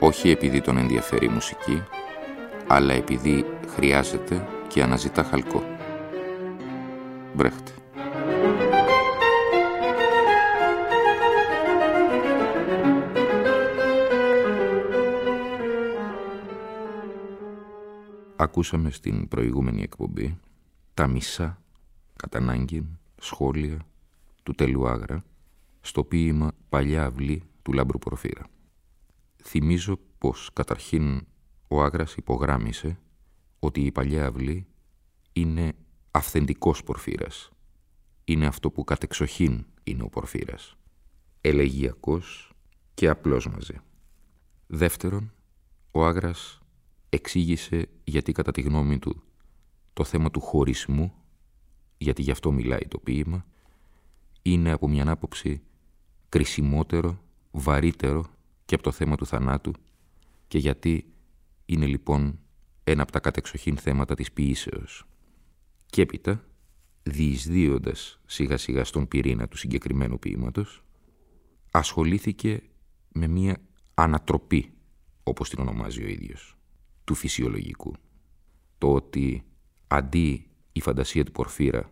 όχι επειδή τον ενδιαφέρει η μουσική, αλλά επειδή χρειάζεται και αναζητά χαλκό. Μπρέχτε. Ακούσαμε στην προηγούμενη εκπομπή τα μισά, κατά ανάγκη, σχόλια του τέλου Άγρα στο ποίημα «Παλιά αυλή» του Λάμπρου Πορφύρα. Θυμίζω πως καταρχήν ο Άγρας υπογράμμισε ότι η Παλιά Αυλή είναι αυθεντικός Πορφύρας. Είναι αυτό που κατεξοχήν είναι ο Πορφύρας. Ελεγιακός και απλός μαζί. Δεύτερον, ο Άγρας εξήγησε γιατί κατά τη γνώμη του το θέμα του χωρισμού, γιατί γι' αυτό μιλάει το ποίημα, είναι από μια άποψη κρισιμότερο, βαρύτερο και από το θέμα του θανάτου και γιατί είναι λοιπόν ένα από τα κατεξοχήν θέματα της ποιήσεως. Και έπειτα, διεισδύοντας σιγά σιγά στον πυρήνα του συγκεκριμένου ποίηματος, ασχολήθηκε με μία ανατροπή, όπως την ονομάζει ο ίδιος, του φυσιολογικού. Το ότι αντί η φαντασία του Πορφύρα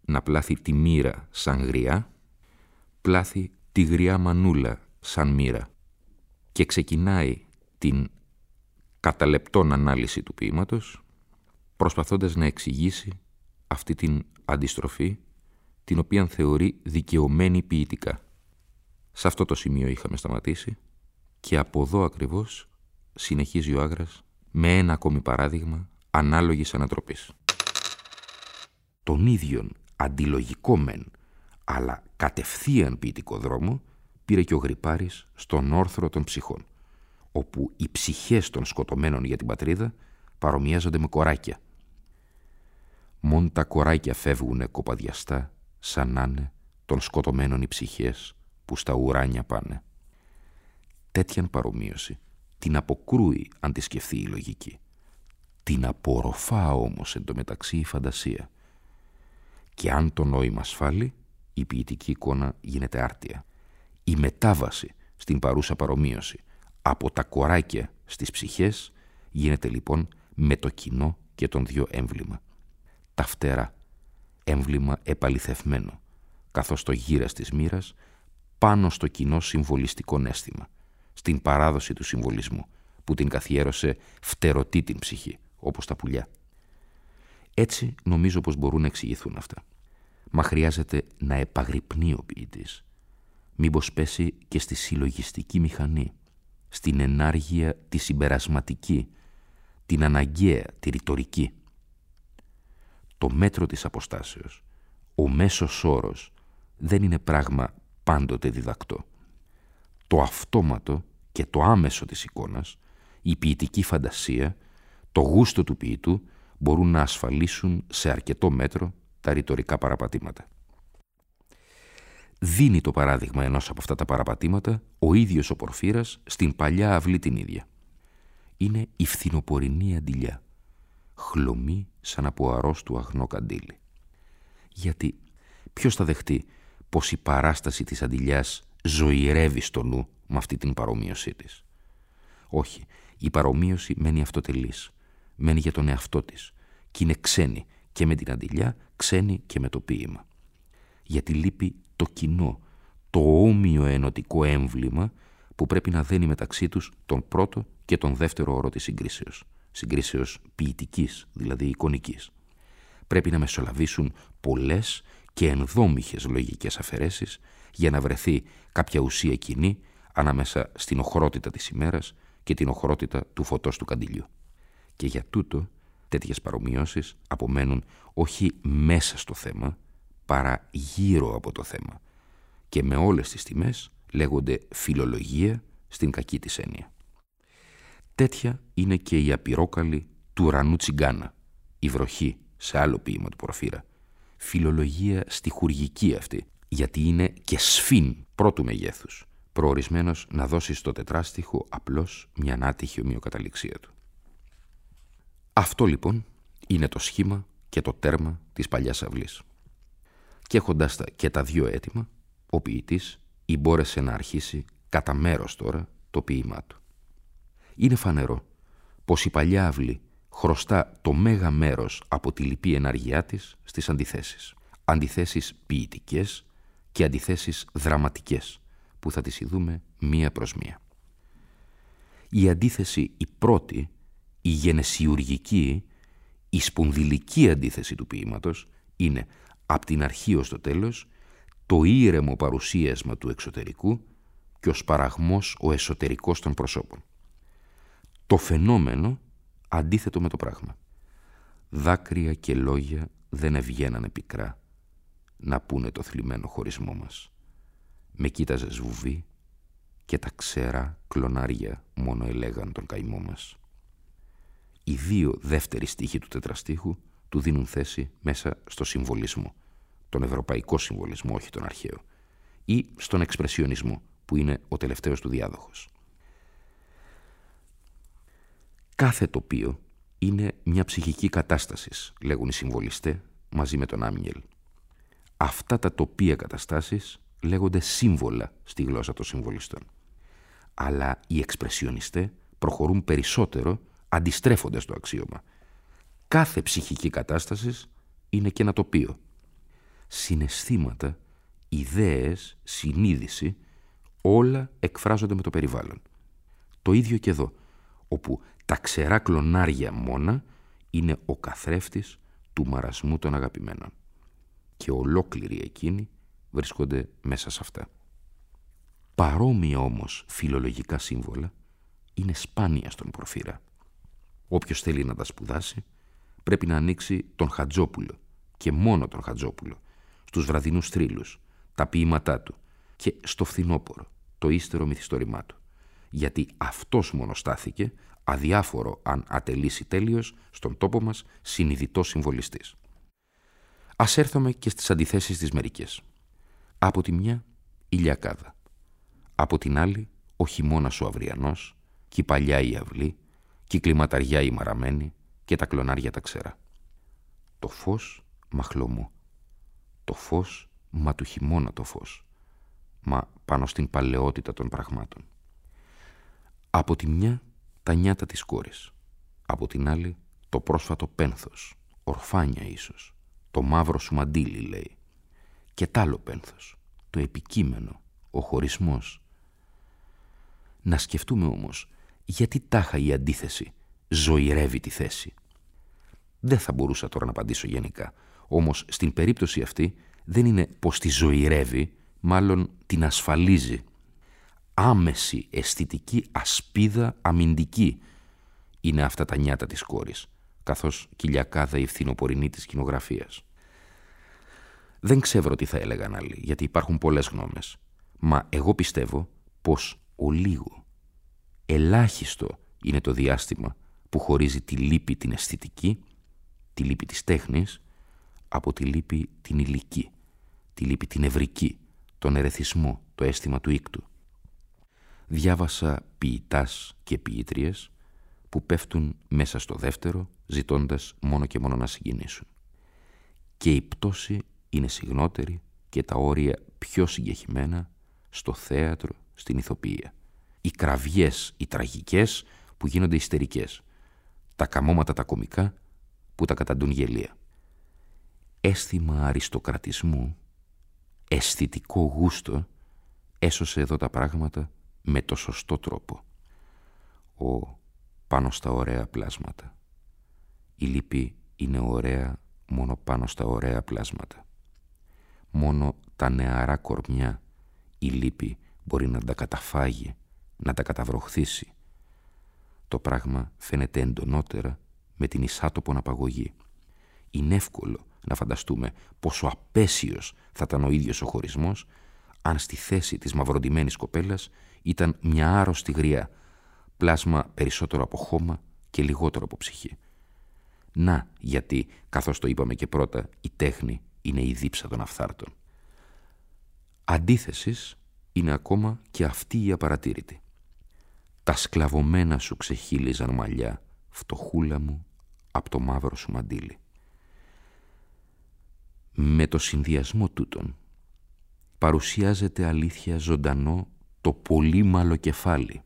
να πλάθει τη μοίρα σαν γριά, πλάθει τη γριά μανούλα σαν μοίρα και ξεκινάει την καταλεπτόν ανάλυση του ποίηματος προσπαθώντας να εξηγήσει αυτή την αντιστροφή την οποία θεωρεί δικαιωμένη ποιητικά. Σε αυτό το σημείο είχαμε σταματήσει και από εδώ ακριβώς συνεχίζει ο Άγρας με ένα ακόμη παράδειγμα ανάλογης ανατροπής. Τον ίδιον αντιλογικό μεν, αλλά κατευθείαν ποιητικό δρόμο πήρε και ο Γρυπάρης στον όρθρο των ψυχών, όπου οι ψυχές των σκοτωμένων για την πατρίδα παρομοιάζονται με κοράκια. Μόν τα κοράκια φεύγουνε κοπαδιαστά, σαν να είναι των σκοτωμένων οι ψυχές που στα ουράνια πάνε. Τέτοιαν παρομοίωση την αποκρούει αν τη σκεφτεί η λογική. Την απορροφά όμως εντωμεταξύ η φαντασία. Και αν το νόημα ασφάλει, η ποιητική εικόνα γίνεται άρτια η μετάβαση στην παρούσα παρομοίωση από τα κοράκια στις ψυχές γίνεται λοιπόν με το κοινό και τον δυο έμβλημα. Τα φτερά, έμβλημα επαληθευμένο, καθώς το γύρας της μοίρας πάνω στο κοινό συμβολιστικό αίσθημα, στην παράδοση του συμβολισμού, που την καθιέρωσε φτερωτή την ψυχή, όπως τα πουλιά. Έτσι νομίζω πως μπορούν να εξηγηθούν αυτά. Μα χρειάζεται να επαγρυπνεί ο ποιητής, μήπως πέσει και στη συλλογιστική μηχανή, στην ενάργεια τη συμπερασματική, την αναγκαία, τη ρητορική. Το μέτρο της αποστάσεως, ο μέσος όρος, δεν είναι πράγμα πάντοτε διδακτό. Το αυτόματο και το άμεσο της εικόνας, η ποιητική φαντασία, το γούστο του ποιητού μπορούν να ασφαλίσουν σε αρκετό μέτρο τα ρητορικά παραπατήματα δίνει το παράδειγμα ενός από αυτά τα παραπατήματα ο ίδιος ο Πορφύρας στην παλιά αυλή την ίδια. Είναι η φθινοπορεινή αντιλιά, χλωμή σαν από αρρώστου αγνό καντήλι. Γιατί ποιος θα δεχτεί πως η παράσταση της αντιλιάς ζωηρεύει στο νου με αυτή την παρομοίωσή της; Όχι, η παρομοίωση μένει αυτοτελής, μένει για τον εαυτό της και είναι ξένη και με την αντιλιά, ξένη και με το ποίημα. Γιατί λείπει το κοινό, το όμοιο ενωτικό έμβλημα που πρέπει να δένει μεταξύ τους τον πρώτο και τον δεύτερο όρο της συγκρίσεως, συγκρίσεως ποιητικής, δηλαδή εικονικής. Πρέπει να μεσολαβήσουν πολλές και ενδόμηχες λογικές αφαιρέσεις για να βρεθεί κάποια ουσία κοινή ανάμεσα στην οχρότητα της ημέρας και την οχρότητα του φωτός του καντιλιού. Και για τούτο τέτοιες παρομοιώσεις απομένουν όχι μέσα στο θέμα, παρά γύρω από το θέμα και με όλες τις τιμές λέγονται φιλολογία στην κακή της έννοια. Τέτοια είναι και η απειρόκαλη του ουρανού τσιγκάνα, η βροχή σε άλλο ποίημα του Πορφύρα. Φιλολογία στιχουργική αυτή, γιατί είναι και σφίν πρώτου μεγέθους, προορισμένος να δώσει στο τετράστιχο απλώς μια άτυχη ομοιοκαταληξία του. Αυτό λοιπόν είναι το σχήμα και το τέρμα της παλιάς αυλής. Και έχοντας τα και τα δύο έτοιμα, ο ποιητής μπόρεσε να αρχίσει κατά μέρος τώρα το ποίημά του. Είναι φανερό πως η παλιά αυλή χρωστά το μέγα μέρος από τη λυπή εναργιά της στις αντιθέσεις. Αντιθέσεις ποιητικές και αντιθέσεις δραματικές που θα τις ειδούμε μία προς μία. Η αντίθεση η πρώτη, η γενεσιουργική, η σπονδυλική αντίθεση του ποίηματος είναι από την αρχή ως το τέλος το ήρεμο παρουσίασμα του εξωτερικού και ο σπαραγμός ο εσωτερικός των προσώπων. Το φαινόμενο αντίθετο με το πράγμα. Δάκρυα και λόγια δεν ευγαίνανε πικρά να πούνε το θλιμμένο χωρισμό μας. Με κοίταζε σβουβή και τα ξερά κλονάρια μόνο ελέγαν τον καημό μας. Οι δύο δεύτεροι στίχοι του τετραστίχου του δίνουν θέση μέσα στο συμβολισμό, τον ευρωπαϊκό συμβολισμό, όχι τον αρχαίο, ή στον εξπρεσιονισμό, που είναι ο τελευταίος του διάδοχος. Κάθε τοπίο είναι μια ψυχική κατάστασης, λέγουν οι συμβολιστέ μαζί με τον Άμιελ. Αυτά τα τοπία καταστάσεις λέγονται σύμβολα στη γλώσσα των συμβολιστών. Αλλά οι εξπρεσιονιστέ προχωρούν περισσότερο αντιστρέφοντας το αξίωμα. Κάθε ψυχική κατάστασης είναι και ένα τοπίο. Συναισθήματα, ιδέες, συνείδηση, όλα εκφράζονται με το περιβάλλον. Το ίδιο και εδώ, όπου τα ξερά κλονάρια μόνα είναι ο καθρέφτης του μαρασμού των αγαπημένων. Και ολόκληροι εκείνοι βρίσκονται μέσα σε αυτά. Παρόμοια όμως φιλολογικά σύμβολα είναι σπάνια στον προφήρα. Όποιος θέλει να τα σπουδάσει πρέπει να ανοίξει τον Χατζόπουλο και μόνο τον Χατζόπουλο στους βραδινούς θρύλους, τα ποίηματά του και στο φθινόπορο, το ύστερο μυθιστόρημά του. Γιατί αυτός μόνος στάθηκε αδιάφορο αν ατελήσει τέλειος στον τόπο μας συνειδητός συμβολιστής. Ας έρθουμε και στις αντιθέσεις της μερικές. Από τη μια ηλιακάδα. Από την άλλη ο χειμώνας ο αυριανός και η παλιά η αυλή και η κλιματαριά η μαραμένη και τα κλονάρια τα ξερά. Το φως μαχλωμού. Το φως μα του χειμώνα το φως. Μα πάνω στην παλαιότητα των πραγμάτων. Από τη μια τα νιάτα της κόρης. Από την άλλη το πρόσφατο πένθος, ορφάνια ίσως, το μαύρο σου μαντίλι λέει. Και τ' άλλο πένθος, το επικείμενο, ο χωρισμός. Να σκεφτούμε όμως γιατί τάχα η αντίθεση ζωηρεύει τη θέση. Δεν θα μπορούσα τώρα να απαντήσω γενικά, όμως στην περίπτωση αυτή δεν είναι πως τη ζωηρεύει, μάλλον την ασφαλίζει άμεση αισθητική ασπίδα αμυντική είναι αυτά τα νιάτα της κόρης, καθώς κυλιακάδα η φθινοπορεινή της κοινογραφίας. Δεν ξέρω τι θα έλεγαν άλλοι, γιατί υπάρχουν πολλές γνώμες. Μα εγώ πιστεύω πως ο λίγο, ελάχιστο είναι το διάστημα που χωρίζει τη λύπη την αισθητική, τη λύπη της τέχνης, από τη λύπη την υλική, τη λύπη την ευρική, τον ερεθισμό, το αίσθημα του ίκτου διάβασα ποιητάς και ποιήτριες που πέφτουν μέσα στο δεύτερο ζητώντας μόνο και μόνο να συγκινήσουν. Και η πτώση είναι συγνότερη και τα όρια πιο συγκεχημένα στο θέατρο, στην ηθοποιία. Οι κραυγές, οι τραγικές που γίνονται ιστερικές. Τα καμώματα τα κομικά που τα καταντούν γελία. Αίσθημα αριστοκρατισμού, αισθητικό γούστο έσωσε εδώ τα πράγματα με το σωστό τρόπο. Ο πάνω στα ωραία πλάσματα. Η λύπη είναι ωραία μόνο πάνω στα ωραία πλάσματα. Μόνο τα νεαρά κορμιά η λύπη μπορεί να τα καταφάγει, να τα καταβροχθήσει. Το πράγμα φαίνεται εντονότερα με την εισάτοπον απαγωγή. Είναι εύκολο να φανταστούμε πόσο απέσιος θα ήταν ο ίδιος ο χωρισμός αν στη θέση της μαυροντημένης κοπέλας ήταν μια άρρωστη γριά, πλάσμα περισσότερο από χώμα και λιγότερο από ψυχή. Να γιατί, καθώς το είπαμε και πρώτα, η τέχνη είναι η δίψα των αυθάρτων. Αντίθεσης είναι ακόμα και αυτή η απαρατήρητη. Τα σκλαβωμένα σου ξεχύλιζαν μαλλιά, φτωχούλα μου, από το μαύρο σου μαντίλι. Με το συνδυασμό τούτων παρουσιάζεται αλήθεια ζωντανό το πολύ κεφάλι,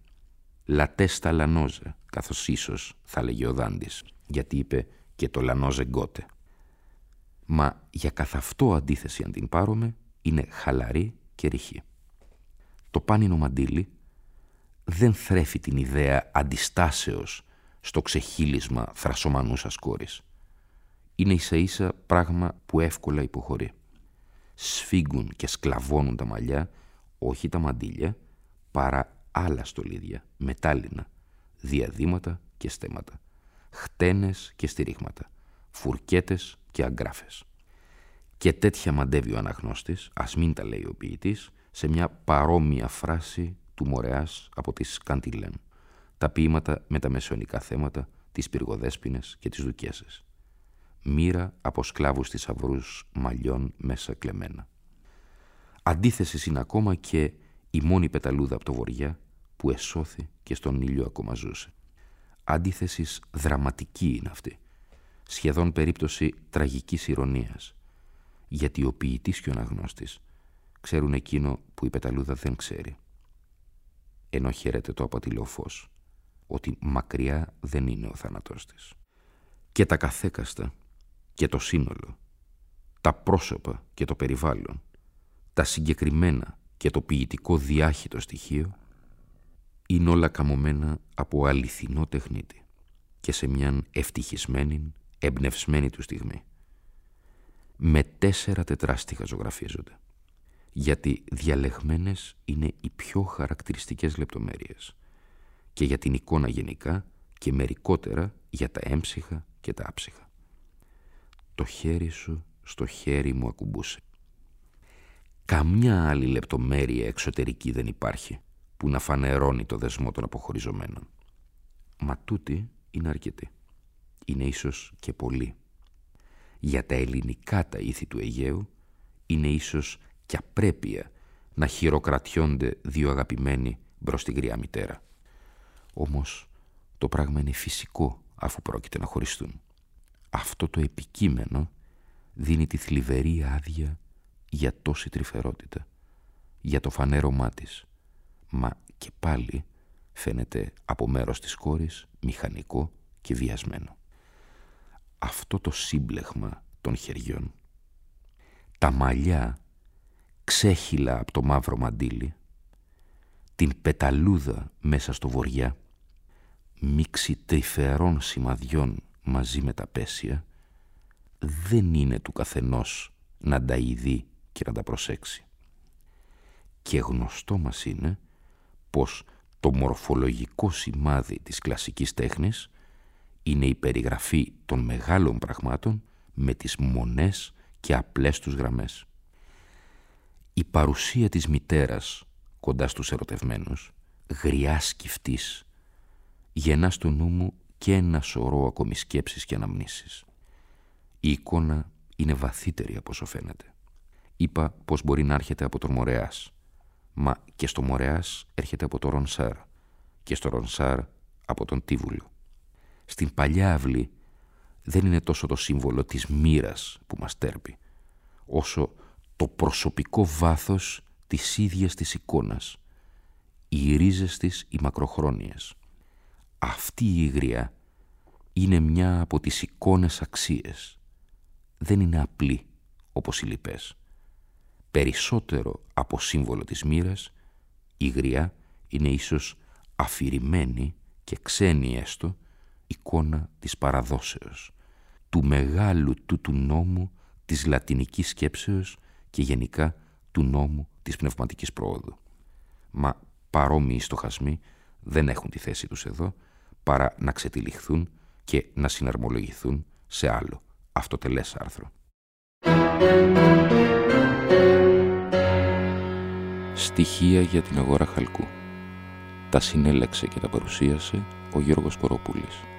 λατέστα λανόζε, καθώς ίσως θα λέγει ο Δάντης, γιατί είπε και το λανόζε γκότε. Μα για καθ' αυτό αντίθεση αν την πάρουμε, είναι χαλαρή και ρηχή. Το πάνινο μαντίλι δεν θρέφει την ιδέα αντιστάσεως στο ξεχύλισμα θρασομανούσας κόρης. Είναι ίσα ίσα πράγμα που εύκολα υποχωρεί. Σφίγγουν και σκλαβώνουν τα μαλλιά, όχι τα μαντίλια, παρά άλλα στολίδια, μετάλλινα, διαδήματα και στέματα, χτένες και στηρίγματα, φουρκέτες και αγκράφες. Και τέτοια μαντεύει ο αναγνώστης, ας μην τα λέει ο ποιητής, σε μια παρόμοια φράση του Μορεάς από τις Καντιλέν. Τα ποίηματα με τα μεσαιωνικά θέματα, τις πυργοδέσποινες και τις δουκέσες. Μοίρα από σκλάβους θησαυρούς μαλλιών μέσα κλεμμένα. Αντίθεση είναι ακόμα και η μόνη πεταλούδα από το βοριά που εσώθη και στον ήλιο ακόμα ζούσε. Αντίθεση δραματική είναι αυτή, σχεδόν περίπτωση τραγικής ηρωνίας, γιατί ο ποιητής και ο αναγνώστης ξέρουν εκείνο που η πεταλούδα δεν ξέρει. Ενώ χαίρεται το απατηλό φως, ότι μακριά δεν είναι ο θάνατός της. Και τα καθέκαστα και το σύνολο, τα πρόσωπα και το περιβάλλον, τα συγκεκριμένα και το ποιητικό διάχυτο στοιχείο είναι όλα καμωμένα από αληθινό τεχνίτη και σε μιαν ευτυχισμένη, εμπνευσμένη του στιγμή. Με τέσσερα τετράστιχα ζωγραφίζονται γιατί διαλεγμένες είναι οι πιο χαρακτηριστικές λεπτομέρειες και για την εικόνα γενικά και μερικότερα για τα έμψυχα και τα άψυχα. Το χέρι σου στο χέρι μου ακουμπούσε. Καμιά άλλη λεπτομέρεια εξωτερική δεν υπάρχει που να φανερώνει το δεσμό των αποχωριζομένων. Μα τούτη είναι αρκετή. Είναι ίσως και πολύ. Για τα ελληνικά τα ήθη του Αιγαίου είναι ίσως και απρέπεια να χειροκρατιόνται δύο αγαπημένοι μπρος στη γριά μητέρα. Όμως το πράγμα είναι φυσικό αφού πρόκειται να χωριστούν. Αυτό το επικείμενο δίνει τη θλιβερή άδεια για τόση τρυφερότητα, για το φανέρωμά της, μα και πάλι φαίνεται από μέρος της κόρης μηχανικό και βιασμένο. Αυτό το σύμπλεγμα των χεριών, τα μαλλιά ξέχυλα από το μαύρο μαντίλι, την πεταλούδα μέσα στο βοριά, μίξη τρυφερών σημαδιών μαζί με τα πέσια, δεν είναι του καθενός να τα ειδεί και να τα προσέξει. Και γνωστό μας είναι πως το μορφολογικό σημάδι της κλασικής τέχνης είναι η περιγραφή των μεγάλων πραγμάτων με τις μονές και απλές τους γραμμές. Η παρουσία της μητέρας κοντά στους ερωτευμένους, γριάς σκυφτής, γεννά στο νου μου και ένα σωρό ακόμη σκέψεις και αναμνήσεις. Η εικόνα είναι βαθύτερη από όσο φαίνεται. Είπα πως μπορεί να έρχεται από τον Μορεάς, μα και στο Μορεάς έρχεται από τον Ρονσάρ και στο Ρονσάρ από τον Τίβουλο. Στην παλιά αυλή δεν είναι τόσο το σύμβολο της μοίρας που μας τέρπει, όσο το προσωπικό βάθος της ίδιας της εικόνας, οι ρίζες της οι μακροχρόνιες. Αυτή η υγρία είναι μια από τις εικόνες αξίες. Δεν είναι απλή όπως οι λοιπές. Περισσότερο από σύμβολο της μοίρας, η γριά είναι ίσως αφηρημένη και ξένη έστω εικόνα της παραδόσεως, του μεγάλου του του νόμου της λατινικής σκέψεως και γενικά του νόμου της πνευματικής πρόοδου. Μα παρόμοιοι στοχασμοί δεν έχουν τη θέση τους εδώ παρά να ξετυλιχθούν και να συναρμολογηθούν σε άλλο αυτοτελές άρθρο. Στοιχεία για την αγορά χαλκού Τα συνέλεξε και τα παρουσίασε ο Γιώργος Κοροπούλης.